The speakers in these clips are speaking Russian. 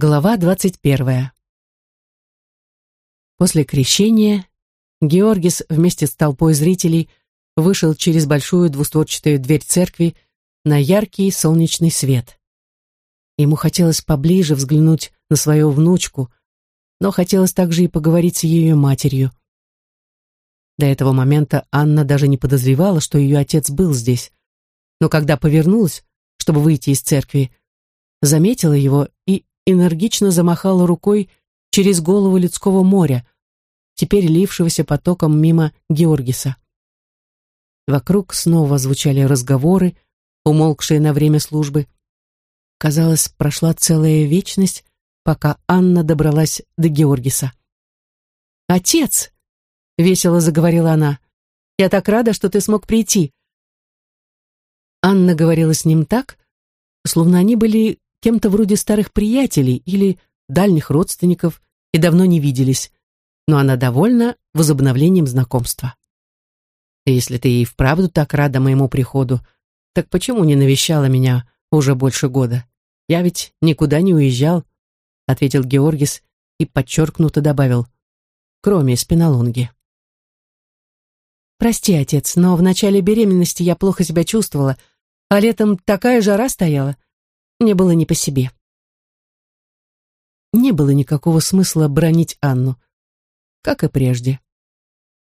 Глава двадцать первая. После крещения Георгис вместе с толпой зрителей вышел через большую двустворчатую дверь церкви на яркий солнечный свет. Ему хотелось поближе взглянуть на свою внучку, но хотелось также и поговорить с ее матерью. До этого момента Анна даже не подозревала, что ее отец был здесь. Но когда повернулась, чтобы выйти из церкви, заметила его и энергично замахала рукой через голову людского моря, теперь лившегося потоком мимо Георгиса. Вокруг снова звучали разговоры, умолкшие на время службы. Казалось, прошла целая вечность, пока Анна добралась до Георгиса. «Отец!» — весело заговорила она. «Я так рада, что ты смог прийти». Анна говорила с ним так, словно они были кем-то вроде старых приятелей или дальних родственников и давно не виделись, но она довольна возобновлением знакомства. «Если ты и вправду так рада моему приходу, так почему не навещала меня уже больше года? Я ведь никуда не уезжал», — ответил Георгис и подчеркнуто добавил, «кроме спинолонги». «Прости, отец, но в начале беременности я плохо себя чувствовала, а летом такая жара стояла. Мне было не по себе. Не было никакого смысла бронить Анну, как и прежде.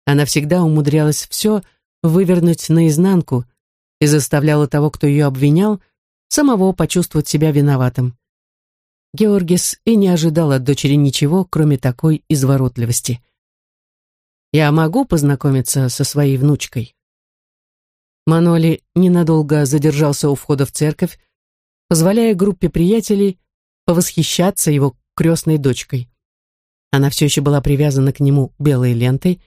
Она всегда умудрялась все вывернуть наизнанку и заставляла того, кто ее обвинял, самого почувствовать себя виноватым. Георгис и не ожидал от дочери ничего, кроме такой изворотливости. «Я могу познакомиться со своей внучкой?» Маноли ненадолго задержался у входа в церковь, позволяя группе приятелей повосхищаться его крестной дочкой. Она все еще была привязана к нему белой лентой,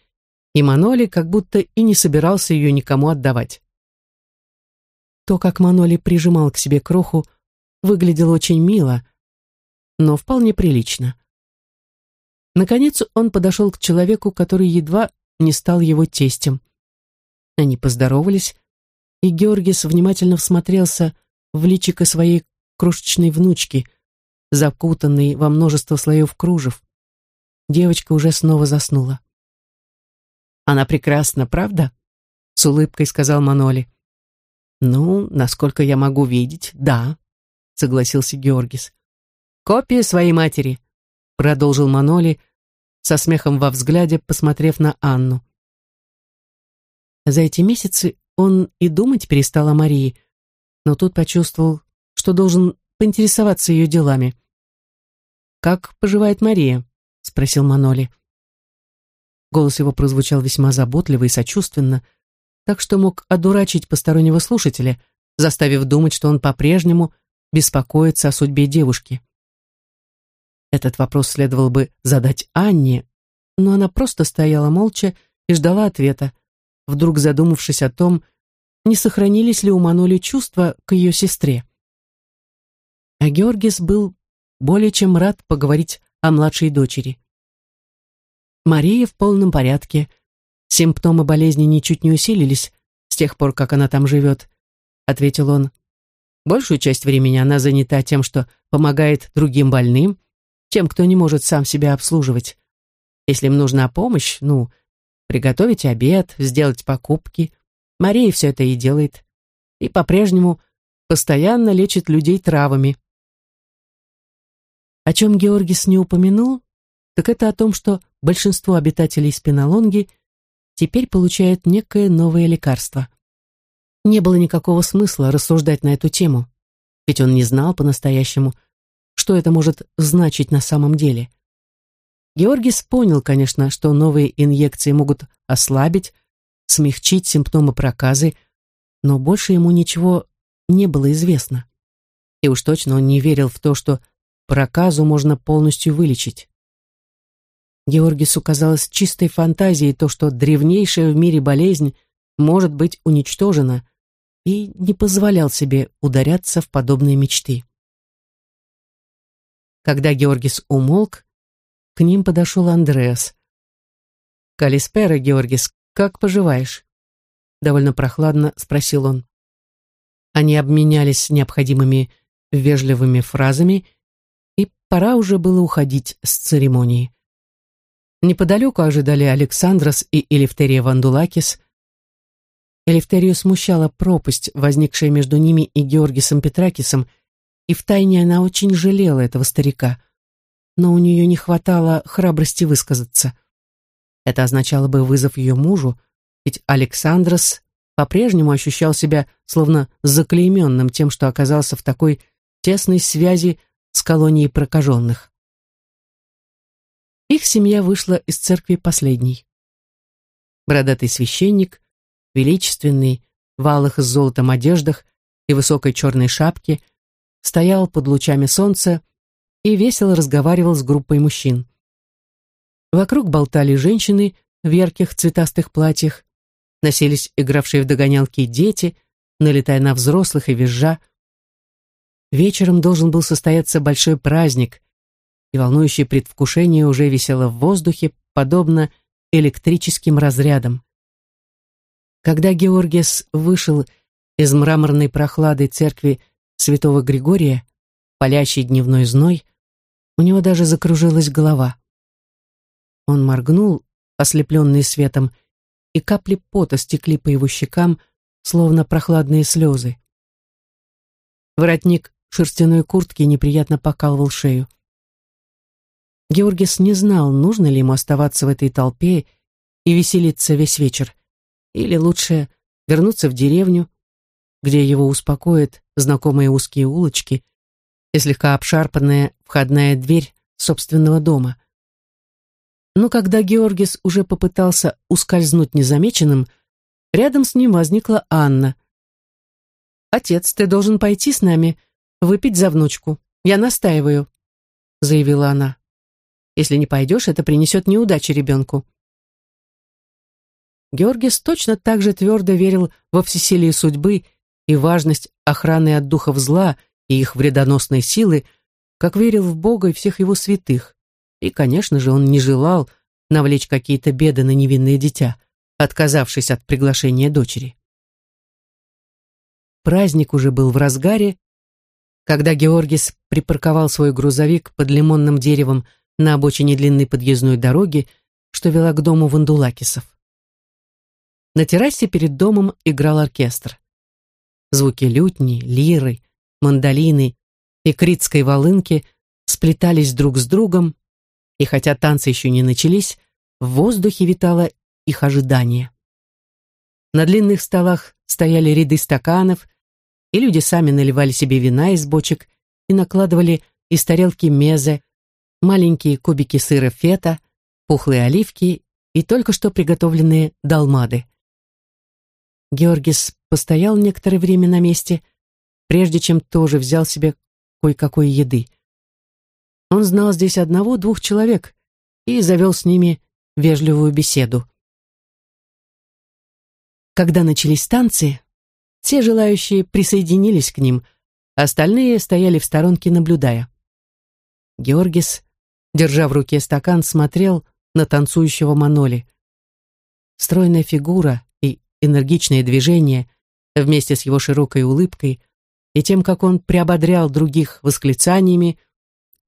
и Маноли как будто и не собирался ее никому отдавать. То, как Маноли прижимал к себе кроху, выглядело очень мило, но вполне прилично. Наконец он подошел к человеку, который едва не стал его тестем. Они поздоровались, и Георгис внимательно всмотрелся в личико своей крошечной внучки, закутанной во множество слоев кружев. Девочка уже снова заснула. «Она прекрасна, правда?» — с улыбкой сказал Маноли. «Ну, насколько я могу видеть, да», — согласился Георгис. «Копия своей матери», — продолжил Маноли, со смехом во взгляде, посмотрев на Анну. За эти месяцы он и думать перестал о Марии, но тут почувствовал, что должен поинтересоваться ее делами. «Как поживает Мария?» — спросил Маноли. Голос его прозвучал весьма заботливо и сочувственно, так что мог одурачить постороннего слушателя, заставив думать, что он по-прежнему беспокоится о судьбе девушки. Этот вопрос следовало бы задать Анне, но она просто стояла молча и ждала ответа, вдруг задумавшись о том, не сохранились ли у Маноли чувства к ее сестре. А Георгис был более чем рад поговорить о младшей дочери. Мария в полном порядке. Симптомы болезни ничуть не усилились с тех пор, как она там живет, ответил он. Большую часть времени она занята тем, что помогает другим больным, тем, кто не может сам себя обслуживать. Если им нужна помощь, ну, приготовить обед, сделать покупки. Мария все это и делает. И по-прежнему постоянно лечит людей травами. О чем Георгис не упомянул, так это о том, что большинство обитателей спинолонги теперь получают некое новое лекарство. Не было никакого смысла рассуждать на эту тему, ведь он не знал по-настоящему, что это может значить на самом деле. Георгис понял, конечно, что новые инъекции могут ослабить, смягчить симптомы проказы, но больше ему ничего не было известно. И уж точно он не верил в то, что проказу можно полностью вылечить. Георгису казалось чистой фантазией то, что древнейшая в мире болезнь может быть уничтожена, и не позволял себе ударяться в подобные мечты. Когда Георгис умолк, к ним подошел Андреас. «Калиспера, Георгис, как поживаешь?» Довольно прохладно спросил он. Они обменялись необходимыми вежливыми фразами, и пора уже было уходить с церемонии. Неподалеку ожидали Александрос и Элифтерия Вандулакис. Элифтерию смущала пропасть, возникшая между ними и Георгисом Петракисом, и втайне она очень жалела этого старика, но у нее не хватало храбрости высказаться. Это означало бы вызов ее мужу, ведь Александрос по-прежнему ощущал себя словно заклейменным тем, что оказался в такой тесной связи с колонией прокаженных. Их семья вышла из церкви последней. Бородатый священник, величественный, в алых с золотом одеждах и высокой черной шапке, стоял под лучами солнца и весело разговаривал с группой мужчин. Вокруг болтали женщины в ярких цветастых платьях, носились игравшие в догонялки дети, налетая на взрослых и визжа. Вечером должен был состояться большой праздник, и волнующее предвкушение уже висело в воздухе, подобно электрическим разрядам. Когда Георгиес вышел из мраморной прохлады церкви святого Григория, палящий дневной зной, у него даже закружилась голова. Он моргнул, ослепленный светом, и капли пота стекли по его щекам, словно прохладные слезы. Воротник шерстяной куртки неприятно покалывал шею. Георгис не знал, нужно ли ему оставаться в этой толпе и веселиться весь вечер, или лучше вернуться в деревню, где его успокоят знакомые узкие улочки и слегка обшарпанная входная дверь собственного дома. Но когда Георгис уже попытался ускользнуть незамеченным, рядом с ним возникла Анна. «Отец, ты должен пойти с нами, выпить за внучку. Я настаиваю», — заявила она. «Если не пойдешь, это принесет неудачи ребенку». Георгис точно так же твердо верил во всесилие судьбы и важность охраны от духов зла и их вредоносной силы, как верил в Бога и всех его святых. И, конечно же, он не желал навлечь какие-то беды на невинное дитя, отказавшись от приглашения дочери. Праздник уже был в разгаре, когда Георгис припарковал свой грузовик под лимонным деревом на обочине длинной подъездной дороги, что вела к дому Вандулакисов. На террасе перед домом играл оркестр. Звуки лютни, лиры, мандолины и критской волынки сплетались друг с другом, и хотя танцы еще не начались, в воздухе витало их ожидание. На длинных столах стояли ряды стаканов, и люди сами наливали себе вина из бочек и накладывали из тарелки мезе, маленькие кубики сыра фета, пухлые оливки и только что приготовленные долмады. Георгис постоял некоторое время на месте, прежде чем тоже взял себе кое-какой еды. Он знал здесь одного-двух человек и завел с ними вежливую беседу. Когда начались танцы, все желающие присоединились к ним, остальные стояли в сторонке, наблюдая. Георгис, держа в руке стакан, смотрел на танцующего Маноли. Стройная фигура и энергичные движения вместе с его широкой улыбкой и тем, как он приободрял других восклицаниями,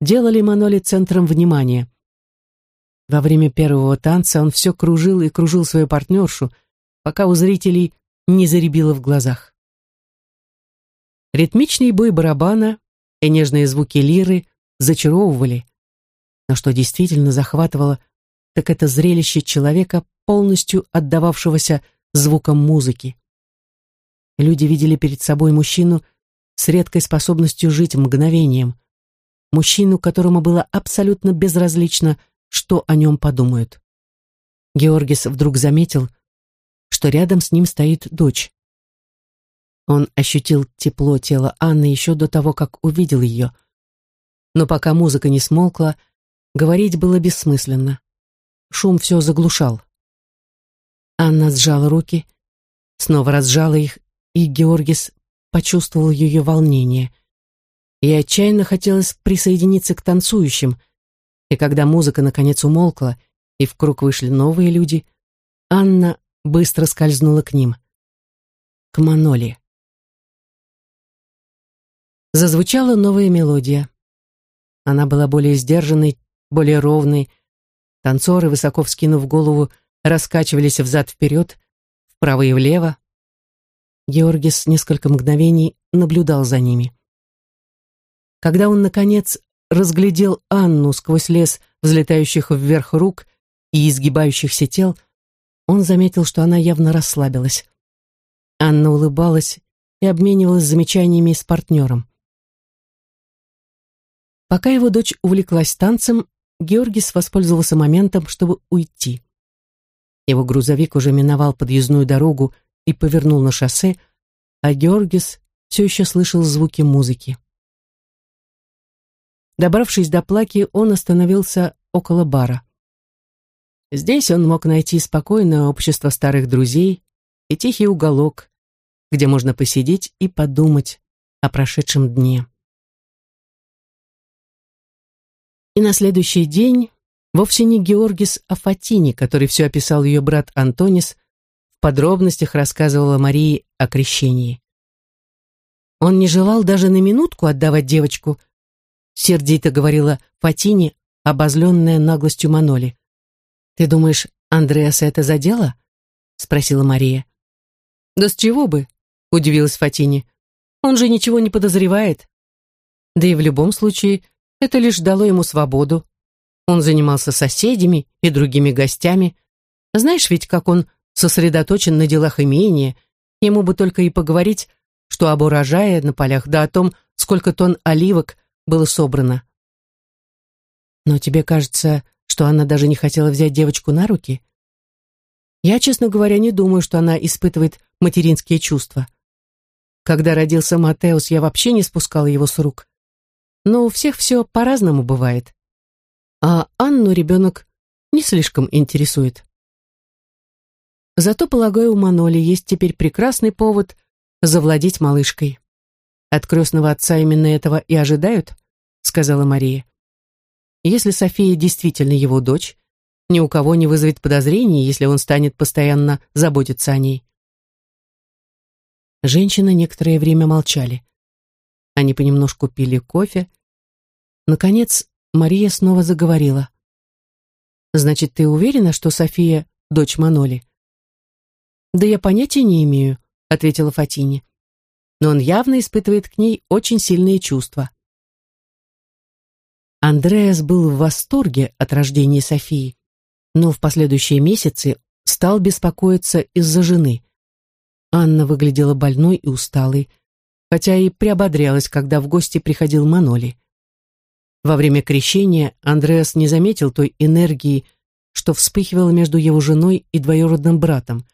делали Маноли центром внимания. Во время первого танца он все кружил и кружил свою партнершу, пока у зрителей не заребило в глазах. Ритмичный бой барабана и нежные звуки лиры зачаровывали, но что действительно захватывало, так это зрелище человека, полностью отдававшегося звукам музыки. Люди видели перед собой мужчину с редкой способностью жить мгновением, мужчину, которому было абсолютно безразлично, что о нем подумают. Георгис вдруг заметил, что рядом с ним стоит дочь. Он ощутил тепло тела Анны еще до того, как увидел ее. Но пока музыка не смолкла, говорить было бессмысленно. Шум все заглушал. Анна сжала руки, снова разжала их, и Георгис почувствовал ее волнение — Ей отчаянно хотелось присоединиться к танцующим, и когда музыка наконец умолкла, и в круг вышли новые люди, Анна быстро скользнула к ним. К Маноли. Зазвучала новая мелодия. Она была более сдержанной, более ровной. Танцоры, высоко вскинув голову, раскачивались взад-вперед, вправо и влево. Георгис несколько мгновений наблюдал за ними. Когда он, наконец, разглядел Анну сквозь лес взлетающих вверх рук и изгибающихся тел, он заметил, что она явно расслабилась. Анна улыбалась и обменивалась замечаниями с партнером. Пока его дочь увлеклась танцем, Георгис воспользовался моментом, чтобы уйти. Его грузовик уже миновал подъездную дорогу и повернул на шоссе, а Георгис все еще слышал звуки музыки. Добравшись до плаки, он остановился около бара. Здесь он мог найти спокойное общество старых друзей и тихий уголок, где можно посидеть и подумать о прошедшем дне. И на следующий день вовсе не Георгис Афатини, который все описал ее брат Антонис, в подробностях рассказывала Марии о крещении. Он не желал даже на минутку отдавать девочку, сердито говорила Фатини, обозленная наглостью Маноли. «Ты думаешь, Андреаса это задело?» — спросила Мария. «Да с чего бы?» — удивилась Фатини. «Он же ничего не подозревает. Да и в любом случае это лишь дало ему свободу. Он занимался соседями и другими гостями. Знаешь ведь, как он сосредоточен на делах имения. Ему бы только и поговорить, что об урожае на полях, да о том, сколько тонн оливок было собрано. Но тебе кажется, что она даже не хотела взять девочку на руки? Я, честно говоря, не думаю, что она испытывает материнские чувства. Когда родился Матеус, я вообще не спускала его с рук. Но у всех все по-разному бывает. А Анну ребенок не слишком интересует. Зато, полагаю, у Маноли есть теперь прекрасный повод завладеть малышкой. От крестного отца именно этого и ожидают, сказала Мария. Если София действительно его дочь, ни у кого не вызовет подозрений, если он станет постоянно заботиться о ней. Женщины некоторое время молчали. Они понемножку пили кофе. Наконец, Мария снова заговорила. «Значит, ты уверена, что София — дочь Маноли?» «Да я понятия не имею», — ответила Фатине. «Но он явно испытывает к ней очень сильные чувства». Андреас был в восторге от рождения Софии, но в последующие месяцы стал беспокоиться из-за жены. Анна выглядела больной и усталой, хотя и приободрялась, когда в гости приходил Маноли. Во время крещения Андреас не заметил той энергии, что вспыхивала между его женой и двоюродным братом.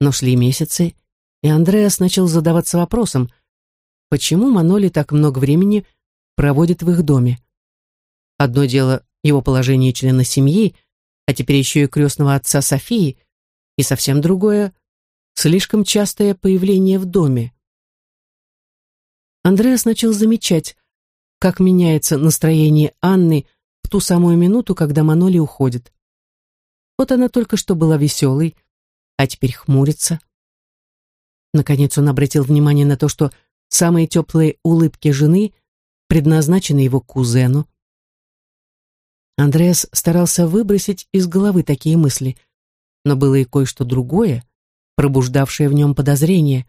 Но шли месяцы, и Андреас начал задаваться вопросом, почему Маноли так много времени проводит в их доме. Одно дело его положение члена семьи, а теперь еще и крестного отца Софии, и совсем другое — слишком частое появление в доме. Андреас начал замечать, как меняется настроение Анны в ту самую минуту, когда Маноли уходит. Вот она только что была веселой, а теперь хмурится. Наконец он обратил внимание на то, что самые теплые улыбки жены предназначены его кузену. Андреас старался выбросить из головы такие мысли, но было и кое-что другое, пробуждавшее в нем подозрение.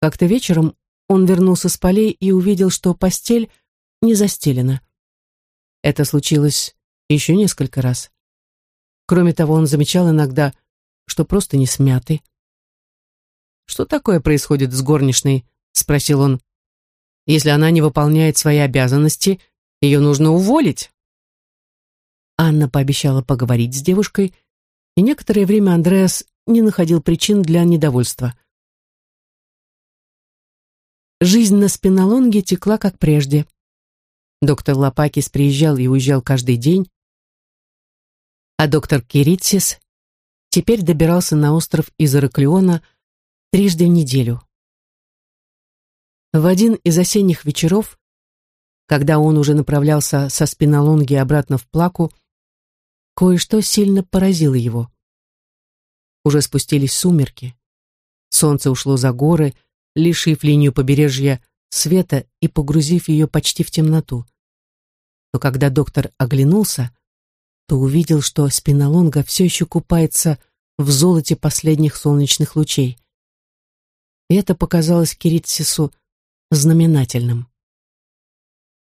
Как-то вечером он вернулся с полей и увидел, что постель не застелена. Это случилось еще несколько раз. Кроме того, он замечал иногда, что просто не смяты. «Что такое происходит с горничной?» — спросил он. «Если она не выполняет свои обязанности, ее нужно уволить». Анна пообещала поговорить с девушкой, и некоторое время Андреас не находил причин для недовольства. Жизнь на спинолонге текла как прежде. Доктор Лопакис приезжал и уезжал каждый день, а доктор Киритсис теперь добирался на остров из Ираклиона трижды в неделю. В один из осенних вечеров, когда он уже направлялся со спинолонги обратно в Плаку, кое-что сильно поразило его. Уже спустились сумерки. Солнце ушло за горы, лишив линию побережья света и погрузив ее почти в темноту. Но когда доктор оглянулся, то увидел, что спинолонга все еще купается в золоте последних солнечных лучей. И это показалось Киритсису знаменательным.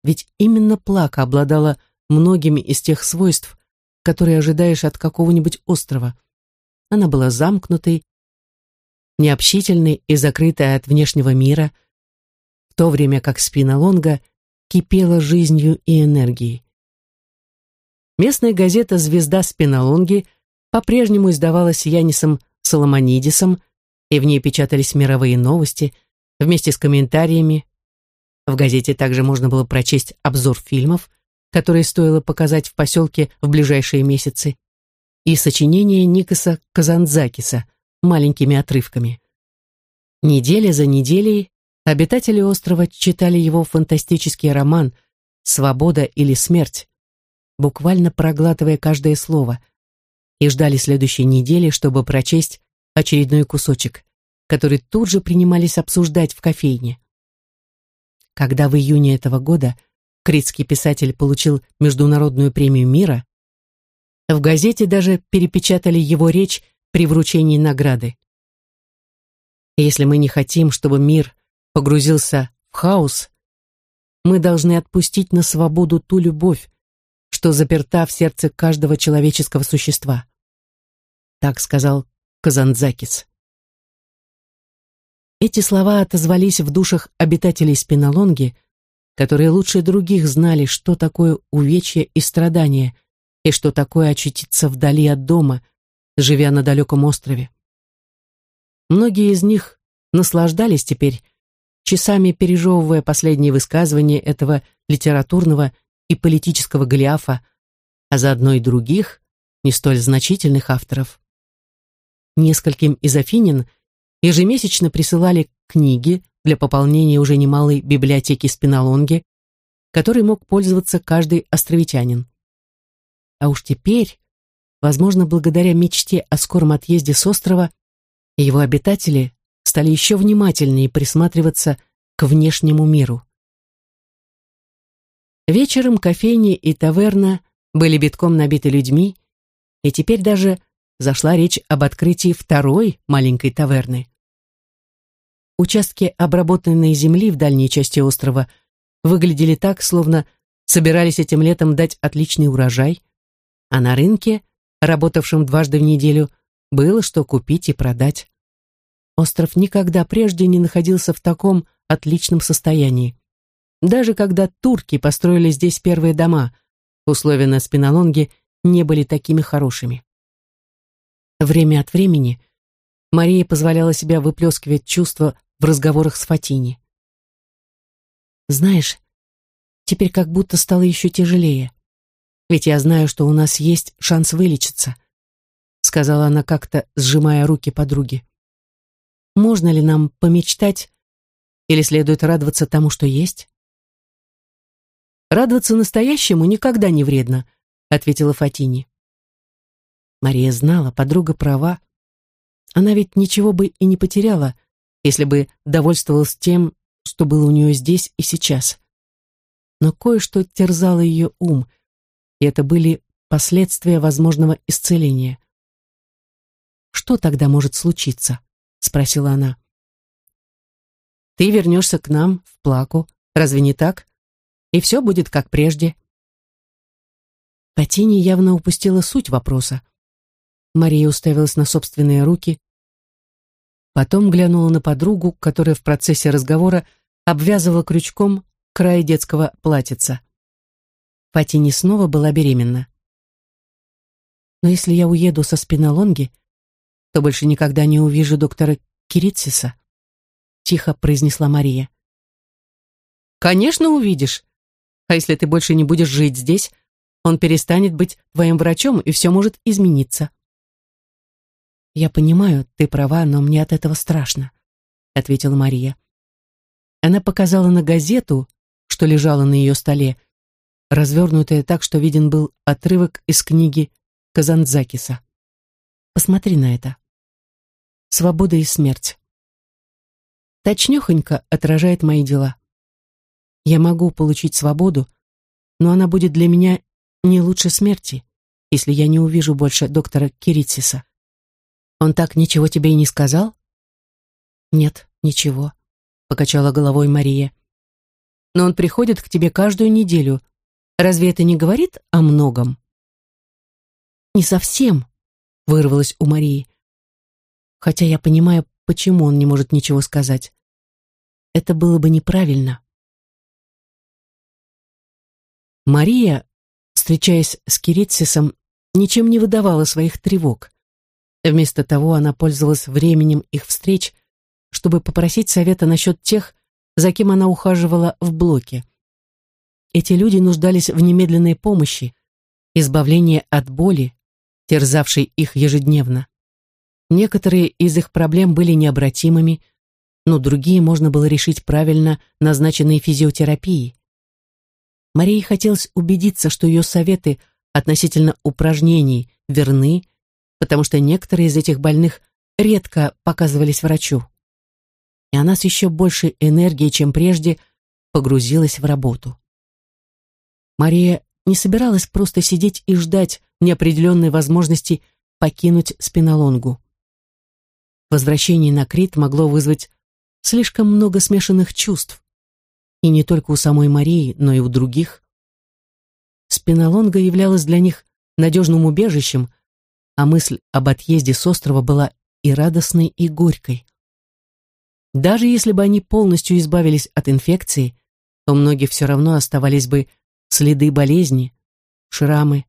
Ведь именно плака обладала многими из тех свойств, которые ожидаешь от какого-нибудь острова. Она была замкнутой, необщительной и закрытой от внешнего мира, в то время как спина Лонга кипела жизнью и энергией. Местная газета «Звезда Спиналонги» по-прежнему издавалась Янисом Соломонидисом, и в ней печатались мировые новости вместе с комментариями. В газете также можно было прочесть обзор фильмов, которые стоило показать в поселке в ближайшие месяцы, и сочинение Никаса Казанзакиса маленькими отрывками. Неделя за неделей обитатели острова читали его фантастический роман «Свобода или смерть», буквально проглатывая каждое слово, и ждали следующей недели, чтобы прочесть очередной кусочек, который тут же принимались обсуждать в кофейне. Когда в июне этого года критский писатель получил Международную премию мира, в газете даже перепечатали его речь при вручении награды. Если мы не хотим, чтобы мир погрузился в хаос, мы должны отпустить на свободу ту любовь, что заперта в сердце каждого человеческого существа. Так сказал Казанзакис. Эти слова отозвались в душах обитателей Спинолонги, которые лучше других знали, что такое увечье и страдание, и что такое очутиться вдали от дома, живя на далеком острове. Многие из них наслаждались теперь, часами пережевывая последние высказывания этого литературного и политического Голиафа, а заодно и других, не столь значительных авторов. Нескольким из Афинин – ежемесячно присылали книги для пополнения уже немалой библиотеки Спиналонги, которой мог пользоваться каждый островитянин. А уж теперь, возможно, благодаря мечте о скором отъезде с острова, его обитатели стали еще внимательнее присматриваться к внешнему миру. Вечером кофейни и таверна были битком набиты людьми, и теперь даже зашла речь об открытии второй маленькой таверны. Участки обработанной земли в дальней части острова выглядели так, словно собирались этим летом дать отличный урожай, а на рынке, работавшем дважды в неделю, было что купить и продать. Остров никогда прежде не находился в таком отличном состоянии. Даже когда турки построили здесь первые дома, условия на Спинолонге не были такими хорошими. Время от времени Мария позволяла себе выплескивать чувства в разговорах с Фатини. «Знаешь, теперь как будто стало еще тяжелее. Ведь я знаю, что у нас есть шанс вылечиться», сказала она как-то, сжимая руки подруги. «Можно ли нам помечтать или следует радоваться тому, что есть?» «Радоваться настоящему никогда не вредно», ответила Фатини. Мария знала, подруга права. Она ведь ничего бы и не потеряла, если бы довольствовалась тем, что было у нее здесь и сейчас. Но кое-что терзало ее ум, и это были последствия возможного исцеления. «Что тогда может случиться?» — спросила она. «Ты вернешься к нам в Плаку, разве не так? И все будет как прежде». Патини явно упустила суть вопроса. Мария уставилась на собственные руки, Потом глянула на подругу, которая в процессе разговора обвязывала крючком край детского платьица. Фатини снова была беременна. «Но если я уеду со спинолонги, то больше никогда не увижу доктора Киритсиса», тихо произнесла Мария. «Конечно увидишь. А если ты больше не будешь жить здесь, он перестанет быть твоим врачом, и все может измениться». «Я понимаю, ты права, но мне от этого страшно», — ответила Мария. Она показала на газету, что лежала на ее столе, развернутая так, что виден был отрывок из книги Казанзакиса. «Посмотри на это. Свобода и смерть. Точнёхонько отражает мои дела. Я могу получить свободу, но она будет для меня не лучше смерти, если я не увижу больше доктора Киритсиса. Он так ничего тебе и не сказал? Нет, ничего, покачала головой Мария. Но он приходит к тебе каждую неделю. Разве это не говорит о многом? Не совсем, вырвалось у Марии. Хотя я понимаю, почему он не может ничего сказать. Это было бы неправильно. Мария, встречаясь с Киритсисом, ничем не выдавала своих тревог. Вместо того она пользовалась временем их встреч, чтобы попросить совета насчет тех, за кем она ухаживала в блоке. Эти люди нуждались в немедленной помощи, избавлении от боли, терзавшей их ежедневно. Некоторые из их проблем были необратимыми, но другие можно было решить правильно назначенной физиотерапией. Марии хотелось убедиться, что ее советы относительно упражнений верны, потому что некоторые из этих больных редко показывались врачу. И она с еще большей энергией, чем прежде, погрузилась в работу. Мария не собиралась просто сидеть и ждать неопределенной возможности покинуть спинолонгу. Возвращение на Крит могло вызвать слишком много смешанных чувств. И не только у самой Марии, но и у других. Спинолонга являлась для них надежным убежищем, а мысль об отъезде с острова была и радостной, и горькой. Даже если бы они полностью избавились от инфекции, то многие все равно оставались бы следы болезни, шрамы,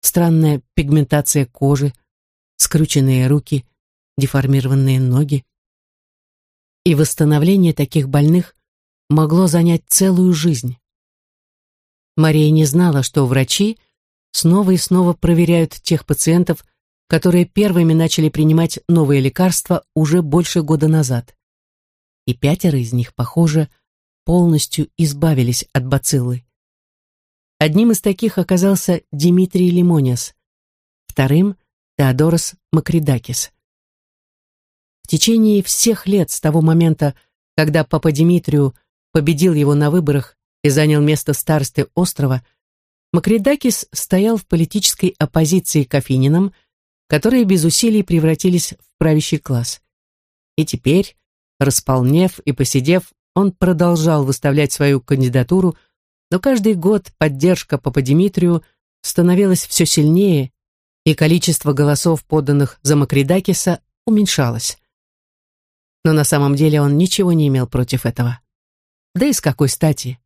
странная пигментация кожи, скрученные руки, деформированные ноги. И восстановление таких больных могло занять целую жизнь. Мария не знала, что врачи снова и снова проверяют тех пациентов, которые первыми начали принимать новые лекарства уже больше года назад. И пятеро из них, похоже, полностью избавились от бациллы. Одним из таких оказался Дмитрий Лимониас, вторым – Теодорос Макридакис. В течение всех лет с того момента, когда Папа Димитрию победил его на выборах и занял место старосты острова, Макридакис стоял в политической оппозиции к Афининам, которые без усилий превратились в правящий класс. И теперь, располнев и посидев, он продолжал выставлять свою кандидатуру, но каждый год поддержка Папа Димитрию становилась все сильнее, и количество голосов, поданных за Макридакиса, уменьшалось. Но на самом деле он ничего не имел против этого. Да и с какой стати?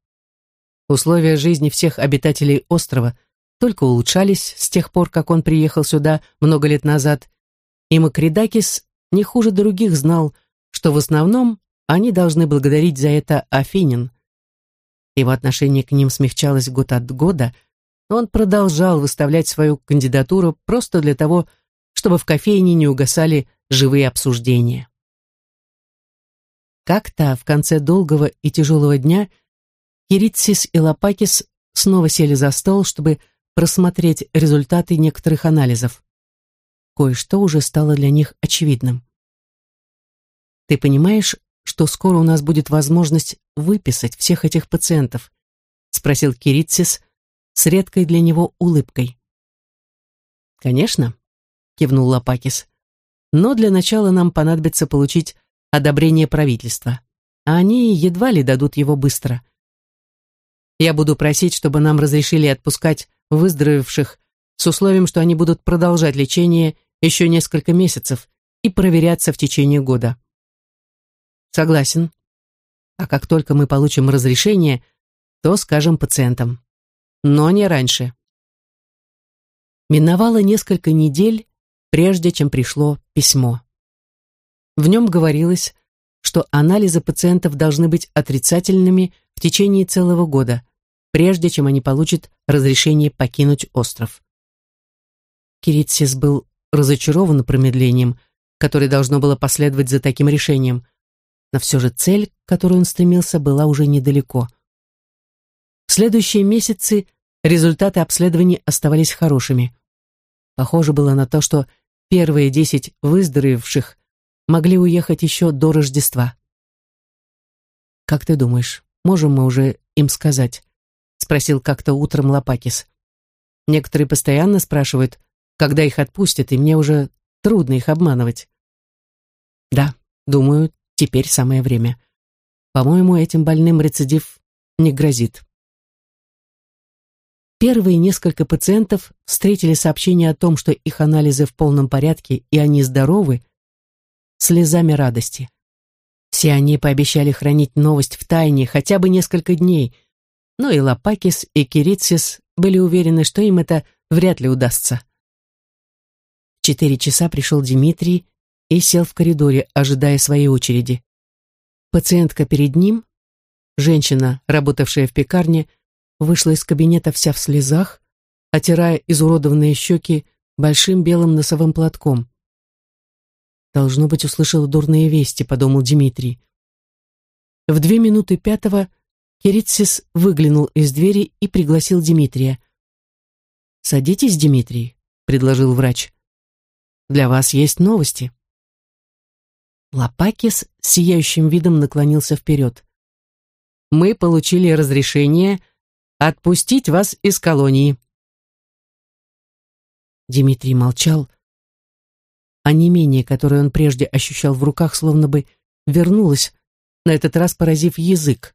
Условия жизни всех обитателей острова только улучшались с тех пор, как он приехал сюда много лет назад, и Макридакис не хуже других знал, что в основном они должны благодарить за это Афинин. Его отношение к ним смягчалось год от года, но он продолжал выставлять свою кандидатуру просто для того, чтобы в кофейне не угасали живые обсуждения. Как-то в конце долгого и тяжелого дня Киритсис и Лопакис снова сели за стол, чтобы просмотреть результаты некоторых анализов. Кое-что уже стало для них очевидным. «Ты понимаешь, что скоро у нас будет возможность выписать всех этих пациентов?» спросил Киритсис с редкой для него улыбкой. «Конечно», — кивнул Лопакис. «Но для начала нам понадобится получить одобрение правительства, а они едва ли дадут его быстро. Я буду просить, чтобы нам разрешили отпускать выздоровевших с условием, что они будут продолжать лечение еще несколько месяцев и проверяться в течение года. Согласен. А как только мы получим разрешение, то скажем пациентам. Но не раньше. Миновало несколько недель, прежде чем пришло письмо. В нем говорилось, что анализы пациентов должны быть отрицательными в течение целого года, прежде чем они получат разрешение покинуть остров. Киритсис был разочарован промедлением, которое должно было последовать за таким решением, но все же цель, к которой он стремился, была уже недалеко. В следующие месяцы результаты обследований оставались хорошими. Похоже было на то, что первые десять выздоровевших могли уехать еще до Рождества. «Как ты думаешь, можем мы уже им сказать?» — спросил как-то утром Лопакис. «Некоторые постоянно спрашивают, когда их отпустят, и мне уже трудно их обманывать». «Да, думаю, теперь самое время. По-моему, этим больным рецидив не грозит». Первые несколько пациентов встретили сообщение о том, что их анализы в полном порядке и они здоровы, слезами радости. Все они пообещали хранить новость в тайне хотя бы несколько дней, но и Лопакис, и Киритсис были уверены, что им это вряд ли удастся. В четыре часа пришел Дмитрий и сел в коридоре, ожидая своей очереди. Пациентка перед ним, женщина, работавшая в пекарне, вышла из кабинета вся в слезах, отирая изуродованные щеки большим белым носовым платком. Должно быть, услышала дурные вести, подумал Дмитрий. В две минуты пятого Киритсис выглянул из двери и пригласил Дмитрия. «Садитесь, Дмитрий», — предложил врач. «Для вас есть новости». Лопакис с сияющим видом наклонился вперед. «Мы получили разрешение отпустить вас из колонии». Дмитрий молчал, а не менее, которое он прежде ощущал в руках, словно бы вернулось, на этот раз поразив язык.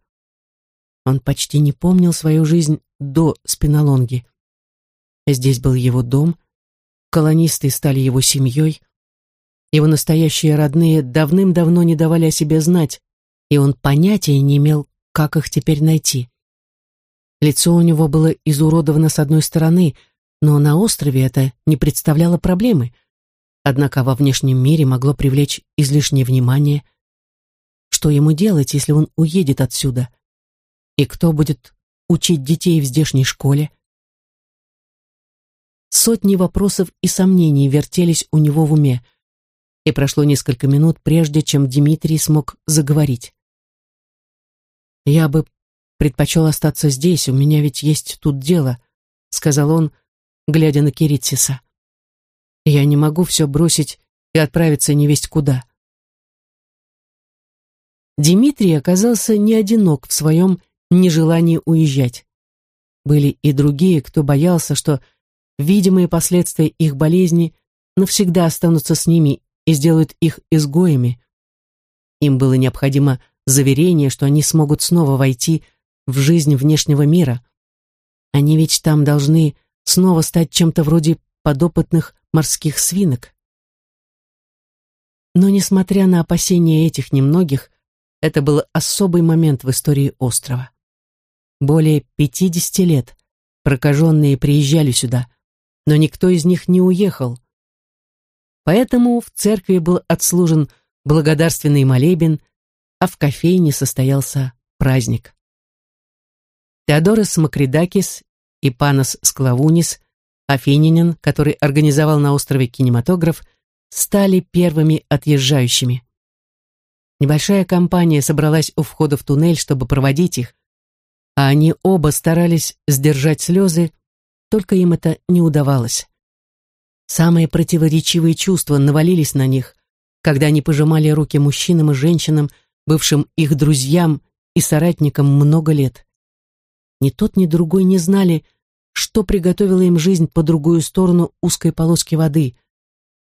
Он почти не помнил свою жизнь до спинолонги. Здесь был его дом, колонисты стали его семьей, его настоящие родные давным-давно не давали о себе знать, и он понятия не имел, как их теперь найти. Лицо у него было изуродовано с одной стороны, но на острове это не представляло проблемы — однако во внешнем мире могло привлечь излишнее внимание. Что ему делать, если он уедет отсюда? И кто будет учить детей в здешней школе? Сотни вопросов и сомнений вертелись у него в уме, и прошло несколько минут, прежде чем Дмитрий смог заговорить. «Я бы предпочел остаться здесь, у меня ведь есть тут дело», — сказал он, глядя на Киритсиса. Я не могу все бросить и отправиться невесть куда. Дмитрий оказался не одинок в своем нежелании уезжать. Были и другие, кто боялся, что видимые последствия их болезни навсегда останутся с ними и сделают их изгоями. Им было необходимо заверение, что они смогут снова войти в жизнь внешнего мира. Они ведь там должны снова стать чем-то вроде подопытных морских свинок. Но, несмотря на опасения этих немногих, это был особый момент в истории острова. Более 50 лет прокаженные приезжали сюда, но никто из них не уехал. Поэтому в церкви был отслужен благодарственный молебен, а в кофейне состоялся праздник. Теодорос Макридакис и Панос Склавунис Афининин, который организовал на острове кинематограф, стали первыми отъезжающими. Небольшая компания собралась у входа в туннель, чтобы проводить их, а они оба старались сдержать слезы, только им это не удавалось. Самые противоречивые чувства навалились на них, когда они пожимали руки мужчинам и женщинам, бывшим их друзьям и соратникам много лет. Ни тот, ни другой не знали, что приготовила им жизнь по другую сторону узкой полоски воды,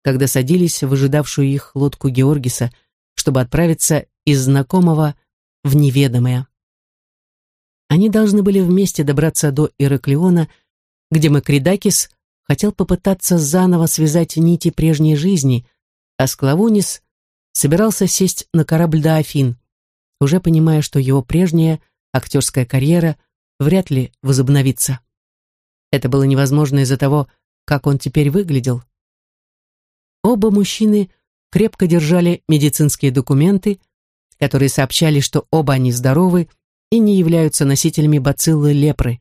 когда садились в ожидавшую их лодку Георгиса, чтобы отправиться из знакомого в неведомое. Они должны были вместе добраться до Ираклиона, где Макридакис хотел попытаться заново связать нити прежней жизни, а Склавунис собирался сесть на корабль до Афин, уже понимая, что его прежняя актерская карьера вряд ли возобновится. Это было невозможно из-за того, как он теперь выглядел. Оба мужчины крепко держали медицинские документы, которые сообщали, что оба они здоровы и не являются носителями бациллы лепры.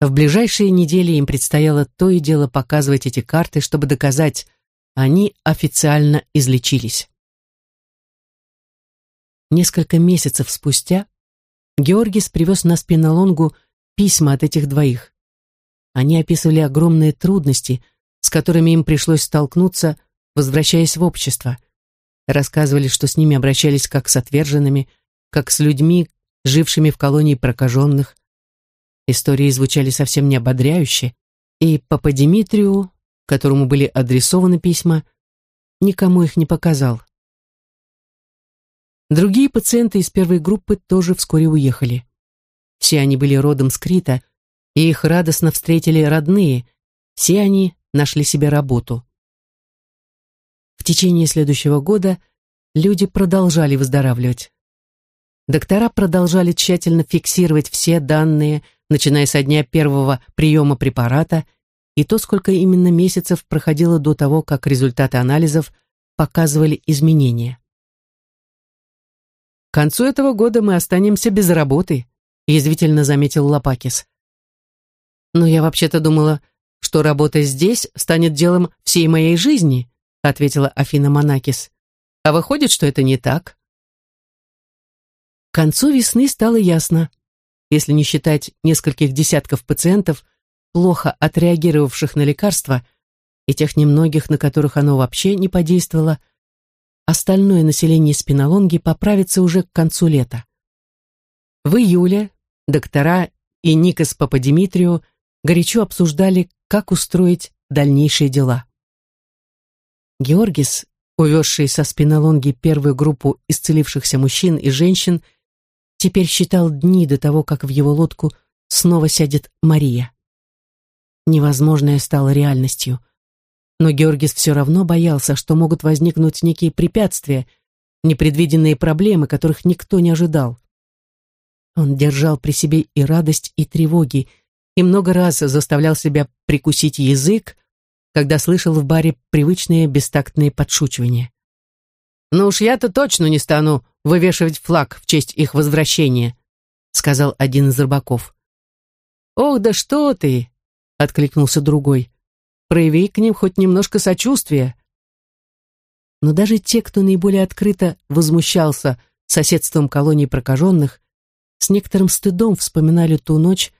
В ближайшие недели им предстояло то и дело показывать эти карты, чтобы доказать, они официально излечились. Несколько месяцев спустя Георгис привез на спинолонгу письма от этих двоих. Они описывали огромные трудности, с которыми им пришлось столкнуться, возвращаясь в общество. Рассказывали, что с ними обращались как с отверженными, как с людьми, жившими в колонии прокаженных. Истории звучали совсем не ободряюще, и папа Димитрию, которому были адресованы письма, никому их не показал. Другие пациенты из первой группы тоже вскоре уехали. Все они были родом с Крита, и их радостно встретили родные, все они нашли себе работу. В течение следующего года люди продолжали выздоравливать. Доктора продолжали тщательно фиксировать все данные, начиная со дня первого приема препарата и то, сколько именно месяцев проходило до того, как результаты анализов показывали изменения. «К концу этого года мы останемся без работы», язвительно заметил Лопакис. «Но я вообще-то думала, что работа здесь станет делом всей моей жизни», ответила Афина Монакис. «А выходит, что это не так». К концу весны стало ясно, если не считать нескольких десятков пациентов, плохо отреагировавших на лекарства, и тех немногих, на которых оно вообще не подействовало, остальное население спинолонги поправится уже к концу лета. В июле доктора и Никос Пападимитрио горячо обсуждали, как устроить дальнейшие дела. Георгис, увезший со спинолонги первую группу исцелившихся мужчин и женщин, теперь считал дни до того, как в его лодку снова сядет Мария. Невозможное стало реальностью. Но Георгис все равно боялся, что могут возникнуть некие препятствия, непредвиденные проблемы, которых никто не ожидал. Он держал при себе и радость, и тревоги, и много раз заставлял себя прикусить язык, когда слышал в баре привычные бестактные подшучивания. «Ну уж я-то точно не стану вывешивать флаг в честь их возвращения», сказал один из рыбаков. «Ох, да что ты!» — откликнулся другой. «Прояви к ним хоть немножко сочувствия». Но даже те, кто наиболее открыто возмущался соседством колоний прокаженных, с некоторым стыдом вспоминали ту ночь,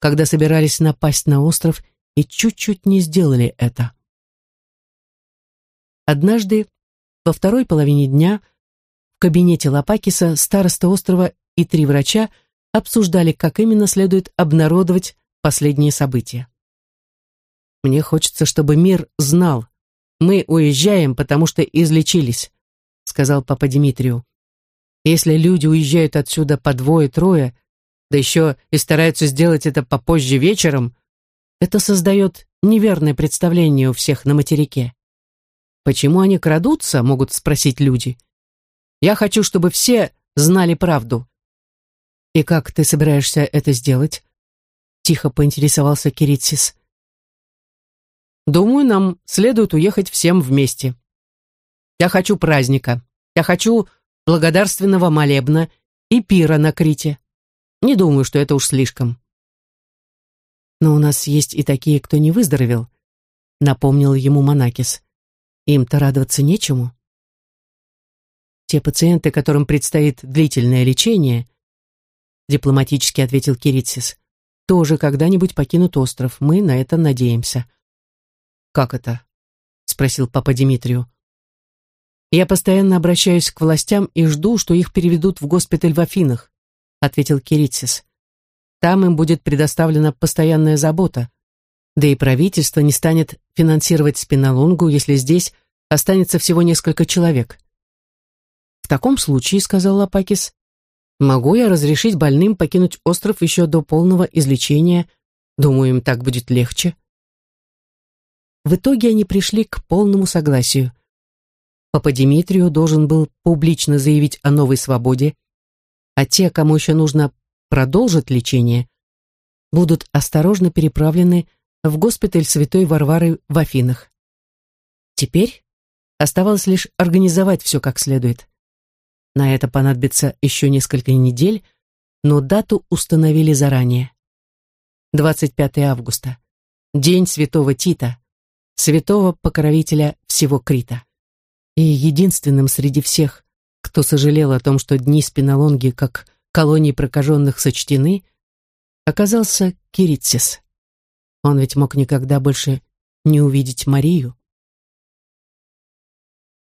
когда собирались напасть на остров и чуть-чуть не сделали это. Однажды, во второй половине дня, в кабинете Лопакиса староста острова и три врача обсуждали, как именно следует обнародовать последние события. «Мне хочется, чтобы мир знал. Мы уезжаем, потому что излечились», сказал папа Дмитрию. Если люди уезжают отсюда по двое-трое, да еще и стараются сделать это попозже вечером, это создает неверное представление у всех на материке. Почему они крадутся, могут спросить люди. Я хочу, чтобы все знали правду. И как ты собираешься это сделать? Тихо поинтересовался Киритсис. Думаю, нам следует уехать всем вместе. Я хочу праздника. Я хочу благодарственного молебна и пира на Крите. Не думаю, что это уж слишком. Но у нас есть и такие, кто не выздоровел, напомнил ему Монакис. Им-то радоваться нечему. Те пациенты, которым предстоит длительное лечение, дипломатически ответил Киритсис, тоже когда-нибудь покинут остров. Мы на это надеемся. Как это? спросил папа Димитрию. «Я постоянно обращаюсь к властям и жду, что их переведут в госпиталь в Афинах», ответил Киритсис. «Там им будет предоставлена постоянная забота. Да и правительство не станет финансировать спинолонгу, если здесь останется всего несколько человек». «В таком случае», — сказал Лапакис, «могу я разрешить больным покинуть остров еще до полного излечения. Думаю, им так будет легче». В итоге они пришли к полному согласию. Папа Димитрию должен был публично заявить о новой свободе, а те, кому еще нужно продолжить лечение, будут осторожно переправлены в госпиталь Святой Варвары в Афинах. Теперь оставалось лишь организовать все как следует. На это понадобится еще несколько недель, но дату установили заранее. 25 августа. День святого Тита, святого покровителя всего Крита и единственным среди всех, кто сожалел о том, что дни спинолонги, как колонии прокаженных, сочтены, оказался Киритсис. Он ведь мог никогда больше не увидеть Марию.